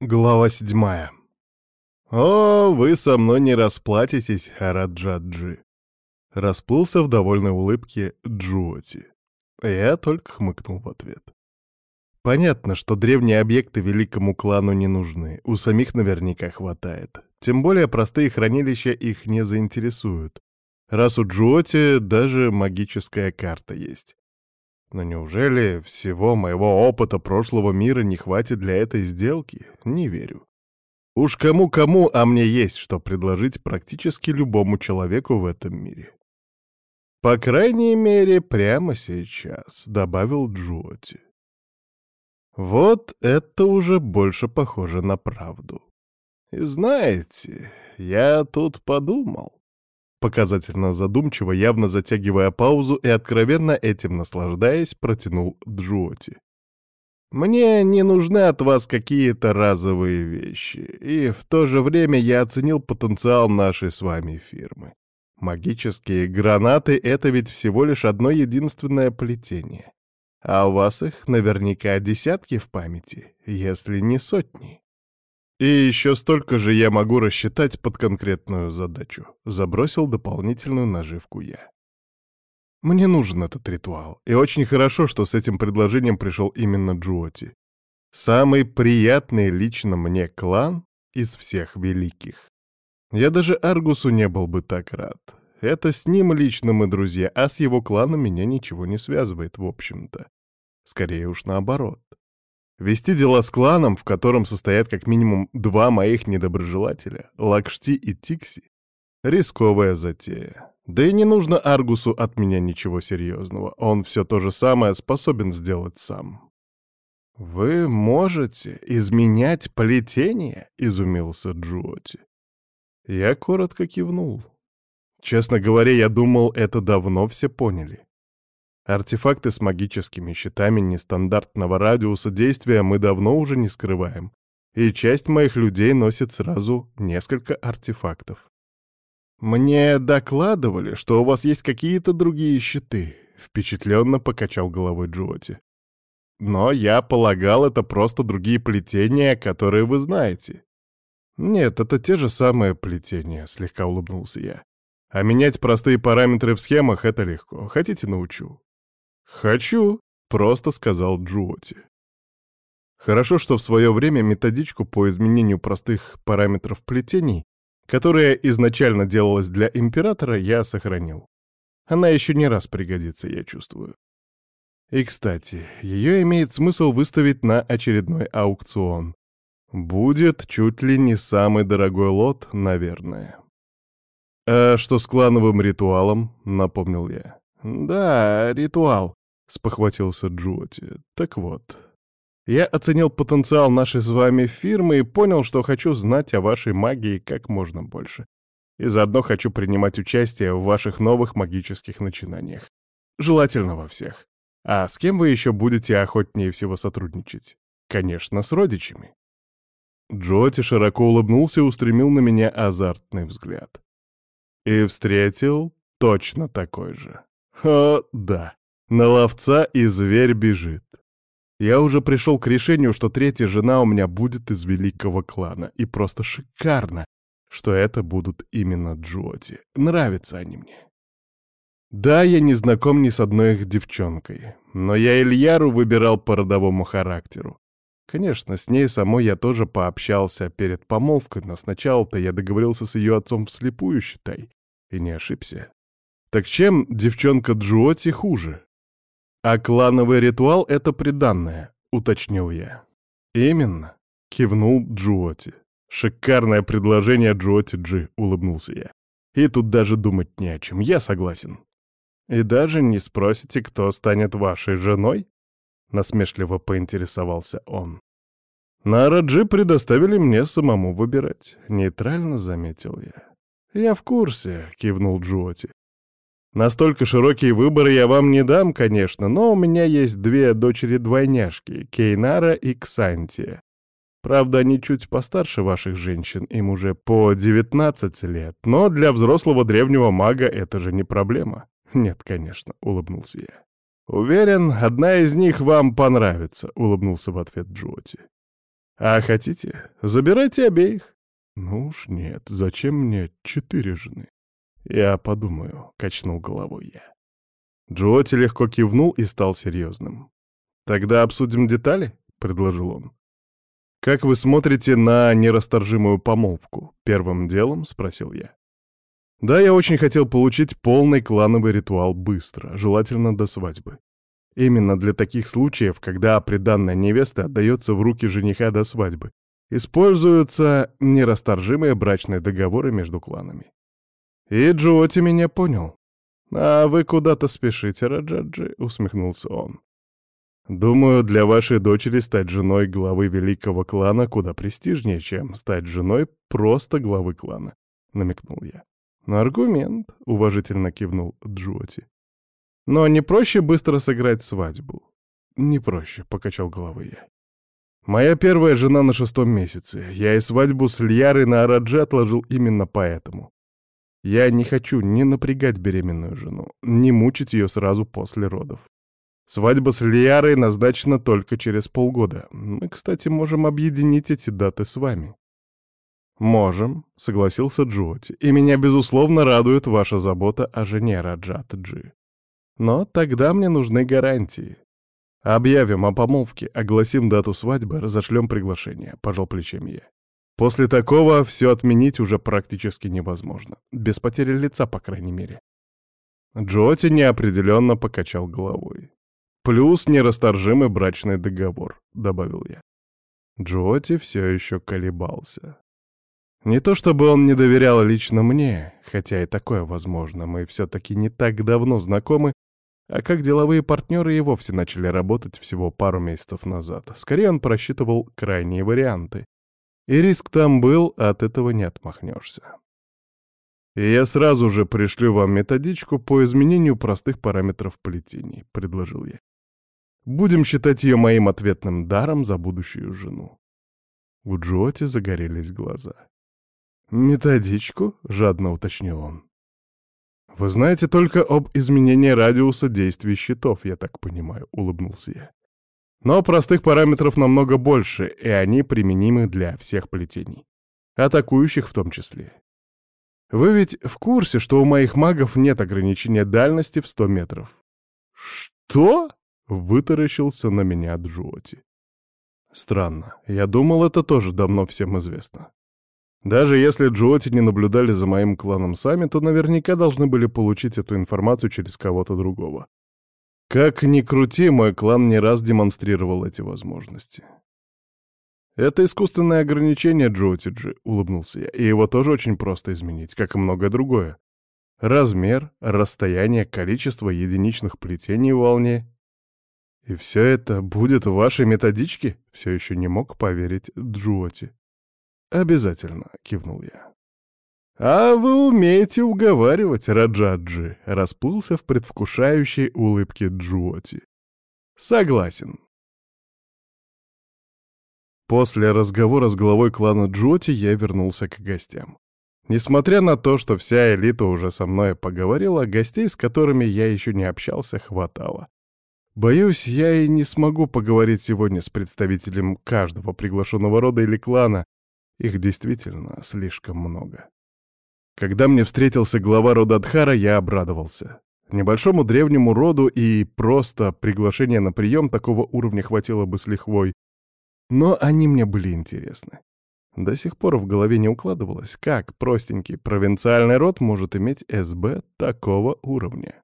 Глава седьмая. «О, вы со мной не расплатитесь, Хараджаджи!» Расплылся в довольной улыбке Джуоти. Я только хмыкнул в ответ. Понятно, что древние объекты великому клану не нужны, у самих наверняка хватает. Тем более простые хранилища их не заинтересуют. Раз у Джуоти даже магическая карта есть. Но неужели всего моего опыта прошлого мира не хватит для этой сделки? Не верю. Уж кому-кому, а мне есть что предложить практически любому человеку в этом мире. По крайней мере, прямо сейчас, — добавил Джоти. Вот это уже больше похоже на правду. И знаете, я тут подумал. Показательно задумчиво, явно затягивая паузу и откровенно этим наслаждаясь, протянул Джоти. «Мне не нужны от вас какие-то разовые вещи, и в то же время я оценил потенциал нашей с вами фирмы. Магические гранаты — это ведь всего лишь одно единственное плетение. А у вас их наверняка десятки в памяти, если не сотни. И еще столько же я могу рассчитать под конкретную задачу. Забросил дополнительную наживку я. Мне нужен этот ритуал, и очень хорошо, что с этим предложением пришел именно Джуоти. Самый приятный лично мне клан из всех великих. Я даже Аргусу не был бы так рад. Это с ним лично мы друзья, а с его кланом меня ничего не связывает, в общем-то. Скорее уж наоборот. Вести дела с кланом, в котором состоят как минимум два моих недоброжелателя, Лакшти и Тикси, рисковая затея. Да и не нужно Аргусу от меня ничего серьезного, он все то же самое способен сделать сам. «Вы можете изменять плетение?» — изумился Джуоти. Я коротко кивнул. Честно говоря, я думал, это давно все поняли. Артефакты с магическими щитами нестандартного радиуса действия мы давно уже не скрываем, и часть моих людей носит сразу несколько артефактов. «Мне докладывали, что у вас есть какие-то другие щиты», — впечатленно покачал головой Джоти. «Но я полагал, это просто другие плетения, которые вы знаете». «Нет, это те же самые плетения», — слегка улыбнулся я. «А менять простые параметры в схемах — это легко. Хотите, научу?» «Хочу», — просто сказал Джуоти. Хорошо, что в свое время методичку по изменению простых параметров плетений, которая изначально делалась для императора, я сохранил. Она еще не раз пригодится, я чувствую. И, кстати, ее имеет смысл выставить на очередной аукцион. Будет чуть ли не самый дорогой лот, наверное. «А что с клановым ритуалом?» — напомнил я. «Да, ритуал», — спохватился Джоти. «Так вот, я оценил потенциал нашей с вами фирмы и понял, что хочу знать о вашей магии как можно больше. И заодно хочу принимать участие в ваших новых магических начинаниях. Желательно во всех. А с кем вы еще будете охотнее всего сотрудничать? Конечно, с родичами». Джоти широко улыбнулся и устремил на меня азартный взгляд. И встретил точно такой же. О, да, на ловца и зверь бежит. Я уже пришел к решению, что третья жена у меня будет из великого клана. И просто шикарно, что это будут именно Джоти. Нравятся они мне. Да, я не знаком ни с одной их девчонкой, но я Ильяру выбирал по родовому характеру. Конечно, с ней самой я тоже пообщался перед помолвкой, но сначала-то я договорился с ее отцом вслепую, считай, и не ошибся. Так чем девчонка Джуоти хуже? А клановый ритуал — это приданное, уточнил я. Именно, кивнул Джуоти. Шикарное предложение Джуоти Джи, улыбнулся я. И тут даже думать не о чем, я согласен. И даже не спросите, кто станет вашей женой? Насмешливо поинтересовался он. На Раджи предоставили мне самому выбирать, нейтрально заметил я. «Я в курсе», — кивнул Джоти. «Настолько широкие выборы я вам не дам, конечно, но у меня есть две дочери-двойняшки, Кейнара и Ксантия. Правда, они чуть постарше ваших женщин, им уже по 19 лет, но для взрослого древнего мага это же не проблема». «Нет, конечно», — улыбнулся я. «Уверен, одна из них вам понравится», — улыбнулся в ответ Джоти. А хотите, забирайте обеих. Ну уж нет, зачем мне четыре жены? Я подумаю, качнул головой я. Джоти легко кивнул и стал серьезным. «Тогда обсудим детали?» — предложил он. «Как вы смотрите на нерасторжимую помолвку?» — первым делом спросил я. Да, я очень хотел получить полный клановый ритуал быстро, желательно до свадьбы. Именно для таких случаев, когда приданная невеста отдается в руки жениха до свадьбы, используются нерасторжимые брачные договоры между кланами. И Джоти меня понял. «А вы куда-то спешите, Раджаджи», — усмехнулся он. «Думаю, для вашей дочери стать женой главы великого клана куда престижнее, чем стать женой просто главы клана», — намекнул я. «Аргумент», — уважительно кивнул Джоти. «Но не проще быстро сыграть свадьбу?» «Не проще», — покачал головой я. «Моя первая жена на шестом месяце. Я и свадьбу с Льярой на Арадже отложил именно поэтому. Я не хочу ни напрягать беременную жену, ни мучить ее сразу после родов. Свадьба с Лиарой назначена только через полгода. Мы, кстати, можем объединить эти даты с вами. «Можем», — согласился Джоти, — «и меня, безусловно, радует ваша забота о жене Раджат Джи. Но тогда мне нужны гарантии. Объявим о помолвке, огласим дату свадьбы, разошлем приглашение», — пожал плечами я. «После такого все отменить уже практически невозможно. Без потери лица, по крайней мере». Джоти неопределенно покачал головой. «Плюс нерасторжимый брачный договор», — добавил я. Джоти все еще колебался. Не то чтобы он не доверял лично мне, хотя и такое возможно, мы все-таки не так давно знакомы, а как деловые партнеры и вовсе начали работать всего пару месяцев назад. Скорее он просчитывал крайние варианты. И риск там был, от этого не отмахнешься. И я сразу же пришлю вам методичку по изменению простых параметров плетений, предложил я. Будем считать ее моим ответным даром за будущую жену. У Джоти загорелись глаза. «Методичку?» — жадно уточнил он. «Вы знаете только об изменении радиуса действий щитов, я так понимаю», — улыбнулся я. «Но простых параметров намного больше, и они применимы для всех плетений. Атакующих в том числе. Вы ведь в курсе, что у моих магов нет ограничения дальности в 100 метров?» «Что?» — вытаращился на меня Джоти. «Странно. Я думал, это тоже давно всем известно. Даже если Джоти не наблюдали за моим кланом сами, то наверняка должны были получить эту информацию через кого-то другого. Как ни крути, мой клан не раз демонстрировал эти возможности. «Это искусственное ограничение Джотиджи», — улыбнулся я, — «и его тоже очень просто изменить, как и многое другое. Размер, расстояние, количество единичных плетений в волне. И все это будет в вашей методичке?» — все еще не мог поверить Джоти. «Обязательно», — кивнул я. «А вы умеете уговаривать, Раджаджи», — расплылся в предвкушающей улыбке Джуоти. «Согласен». После разговора с главой клана Джоти я вернулся к гостям. Несмотря на то, что вся элита уже со мной поговорила, гостей, с которыми я еще не общался, хватало. Боюсь, я и не смогу поговорить сегодня с представителем каждого приглашенного рода или клана, их действительно слишком много. Когда мне встретился глава рода Адхара, я обрадовался. Небольшому древнему роду и просто приглашение на прием такого уровня хватило бы с лихвой. Но они мне были интересны. До сих пор в голове не укладывалось, как простенький провинциальный род может иметь СБ такого уровня.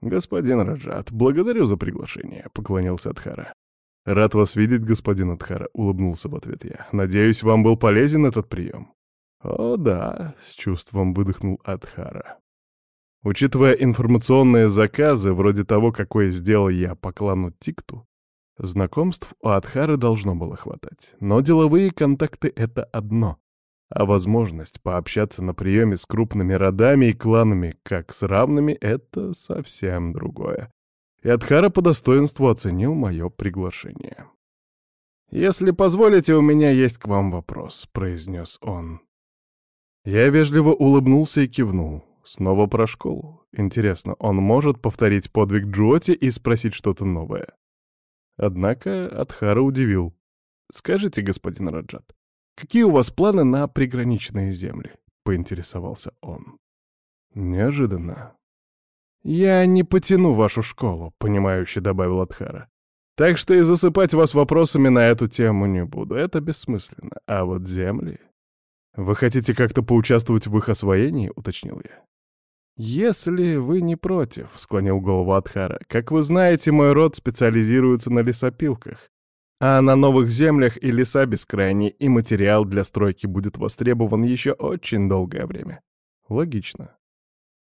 «Господин Раджат, благодарю за приглашение», — поклонился Адхара. «Рад вас видеть, господин Адхара», — улыбнулся в ответ я. «Надеюсь, вам был полезен этот прием?» «О, да», — с чувством выдохнул Адхара. Учитывая информационные заказы, вроде того, какой сделал я по клану Тикту, знакомств у Адхары должно было хватать. Но деловые контакты — это одно, а возможность пообщаться на приеме с крупными родами и кланами как с равными — это совсем другое и Адхара по достоинству оценил мое приглашение. «Если позволите, у меня есть к вам вопрос», — произнес он. Я вежливо улыбнулся и кивнул. Снова про школу. Интересно, он может повторить подвиг Джоти и спросить что-то новое? Однако Адхара удивил. «Скажите, господин Раджат, какие у вас планы на приграничные земли?» — поинтересовался он. Неожиданно. «Я не потяну вашу школу», — понимающе добавил Адхара. «Так что и засыпать вас вопросами на эту тему не буду. Это бессмысленно. А вот земли...» «Вы хотите как-то поучаствовать в их освоении?» — уточнил я. «Если вы не против», — склонил голову Адхара. «Как вы знаете, мой род специализируется на лесопилках. А на новых землях и леса бескрайние, и материал для стройки будет востребован еще очень долгое время. Логично.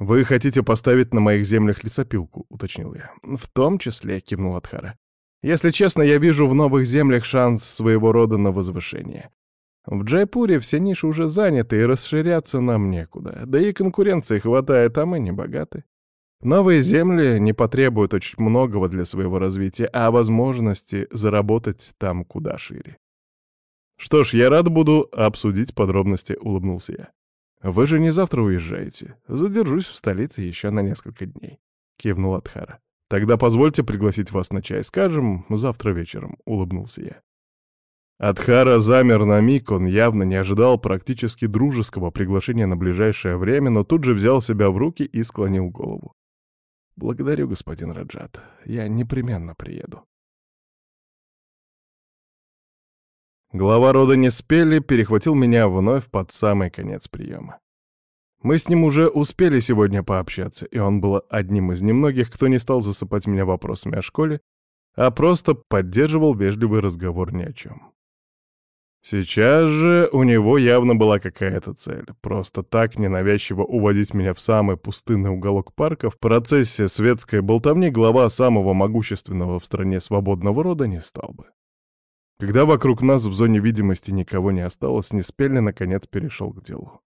«Вы хотите поставить на моих землях лесопилку», — уточнил я. «В том числе», — кивнул Адхара. «Если честно, я вижу в новых землях шанс своего рода на возвышение. В Джайпуре все ниши уже заняты, и расширяться нам некуда. Да и конкуренции хватает, а мы не богаты. Новые земли не потребуют очень многого для своего развития, а возможности заработать там куда шире. «Что ж, я рад буду обсудить подробности», — улыбнулся я. «Вы же не завтра уезжаете. Задержусь в столице еще на несколько дней», — кивнул Адхара. «Тогда позвольте пригласить вас на чай. Скажем, завтра вечером», — улыбнулся я. Адхара замер на миг, он явно не ожидал практически дружеского приглашения на ближайшее время, но тут же взял себя в руки и склонил голову. «Благодарю, господин Раджат. Я непременно приеду». Глава рода Неспели перехватил меня вновь под самый конец приема. Мы с ним уже успели сегодня пообщаться, и он был одним из немногих, кто не стал засыпать меня вопросами о школе, а просто поддерживал вежливый разговор ни о чем. Сейчас же у него явно была какая-то цель. Просто так ненавязчиво уводить меня в самый пустынный уголок парка в процессе светской болтовни глава самого могущественного в стране свободного рода не стал бы. Когда вокруг нас в зоне видимости никого не осталось, Неспельный наконец перешел к делу.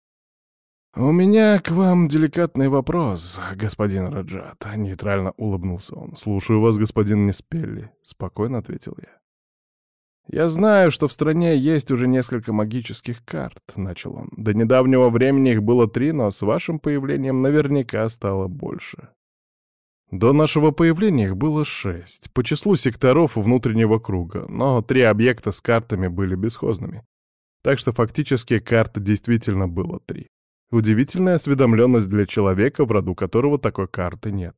«У меня к вам деликатный вопрос, господин Раджат», — нейтрально улыбнулся он. «Слушаю вас, господин Неспелли», — спокойно ответил я. «Я знаю, что в стране есть уже несколько магических карт», — начал он. «До недавнего времени их было три, но с вашим появлением наверняка стало больше». До нашего появления их было шесть, по числу секторов внутреннего круга, но три объекта с картами были бесхозными. Так что фактически карт действительно было три. Удивительная осведомленность для человека, в роду которого такой карты нет.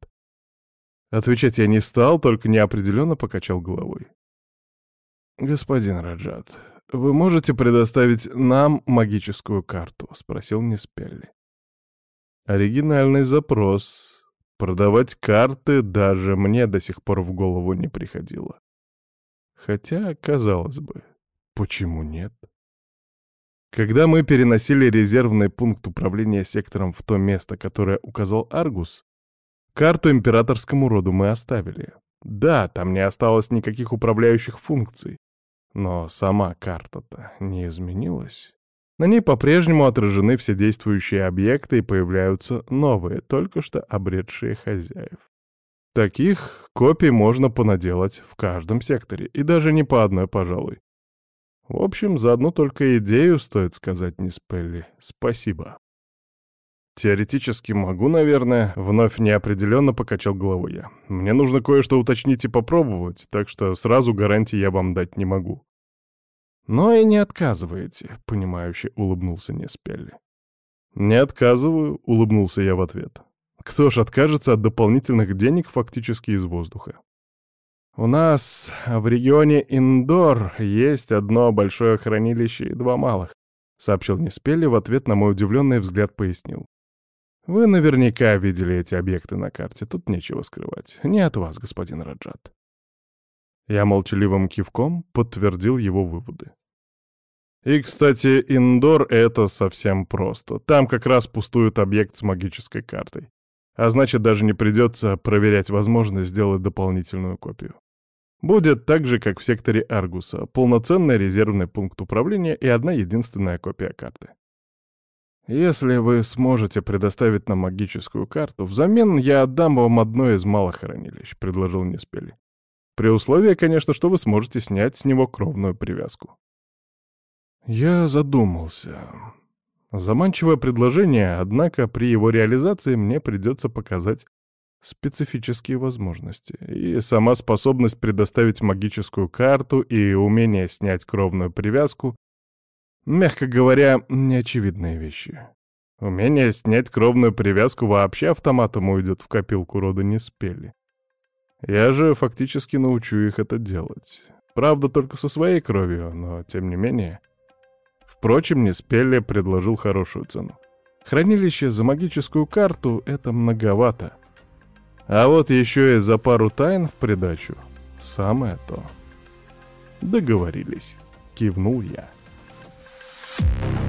Отвечать я не стал, только неопределенно покачал головой. «Господин Раджат, вы можете предоставить нам магическую карту?» — спросил Неспелли. «Оригинальный запрос. Продавать карты даже мне до сих пор в голову не приходило. Хотя, казалось бы, почему нет?» Когда мы переносили резервный пункт управления сектором в то место, которое указал Аргус, карту императорскому роду мы оставили. Да, там не осталось никаких управляющих функций, но сама карта-то не изменилась. На ней по-прежнему отражены все действующие объекты и появляются новые, только что обретшие хозяев. Таких копий можно понаделать в каждом секторе, и даже не по одной, пожалуй. В общем, за одну только идею стоит сказать не Спелли спасибо. Теоретически могу, наверное, вновь неопределенно покачал головой я. Мне нужно кое-что уточнить и попробовать, так что сразу гарантии я вам дать не могу. Но и не отказываете, понимающе улыбнулся Неспелли. Не отказываю, улыбнулся я в ответ. Кто ж откажется от дополнительных денег фактически из воздуха? У нас в регионе Индор есть одно большое хранилище и два малых, сообщил Неспелли в ответ на мой удивленный взгляд пояснил. Вы наверняка видели эти объекты на карте, тут нечего скрывать. Не от вас, господин Раджат. Я молчаливым кивком подтвердил его выводы. И, кстати, индор — это совсем просто. Там как раз пустует объект с магической картой. А значит, даже не придется проверять возможность сделать дополнительную копию. Будет так же, как в секторе Аргуса, полноценный резервный пункт управления и одна единственная копия карты. Если вы сможете предоставить нам магическую карту, взамен я отдам вам одно из малых хранилищ, — предложил Неспели. При условии, конечно, что вы сможете снять с него кровную привязку. Я задумался. Заманчивое предложение, однако при его реализации мне придется показать специфические возможности. И сама способность предоставить магическую карту и умение снять кровную привязку, мягко говоря, неочевидные вещи. Умение снять кровную привязку вообще автоматом уйдет в копилку рода не спели. Я же фактически научу их это делать. Правда, только со своей кровью, но тем не менее. Впрочем, Неспелли предложил хорошую цену. Хранилище за магическую карту — это многовато. А вот еще и за пару тайн в придачу — самое то. Договорились, кивнул я. Thank you.